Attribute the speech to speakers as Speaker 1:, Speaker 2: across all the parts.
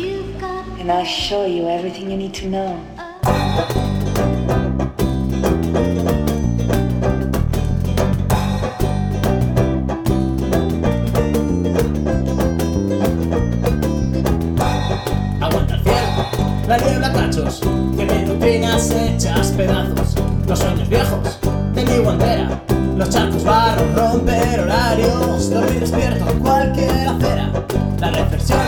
Speaker 1: and I'll show you everything you need to know.
Speaker 2: Aguanta el cielo, la niebla cachos, que mi rutinas hechas pedazos, los sueños viejos de mi guantera, los charcos barros, romper horarios, dormir despierto en cualquier acera, las reflexiones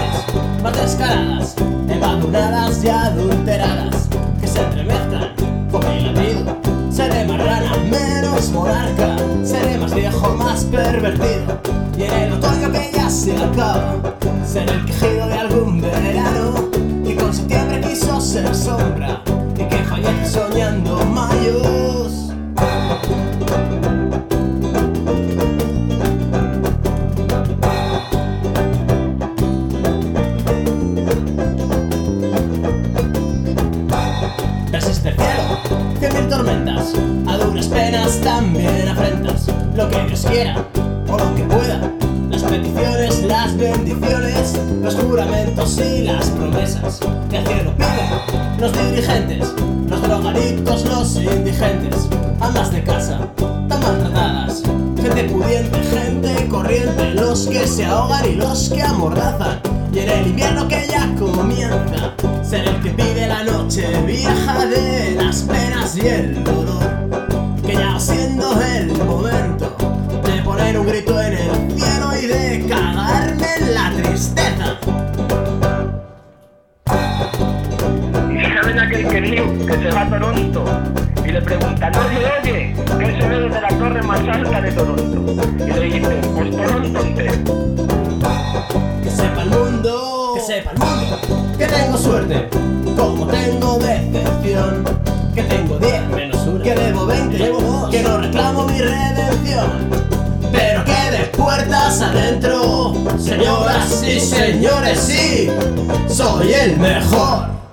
Speaker 2: más descaradas, embadurnadas y adulteradas, que se entremezclan con mi latido. Seré más rana, menos monarca, seré más viejo, más pervertido, y en el otoño que ya se acaba, seré el quejido de algún verano, que con septiembre quiso ser sombra, Cielo, cien mil tormentas, a duras penas también afrentas. Lo que Dios quiera, o lo que pueda, las peticiones, las bendiciones, los juramentos y las promesas que el cielo pide. Los dirigentes, los drogadictos, los indigentes, amas de casa, tan maltratadas. Gente pudiente, gente corriente, los que se ahogan y los que amordazan. Y en el invierno que ya comienza, ser el que pide la noche vieja de las penas y el dolor. Que ya siendo el momento de poner un grito en el cielo y de cagarme la tristeza.
Speaker 3: Y saben aquel que dijo que se va a Toronto y le preguntan, oye, oye, ¿qué se ve desde la torre más alta de Toronto?
Speaker 2: Señoras y señores, sí, soy el mejor.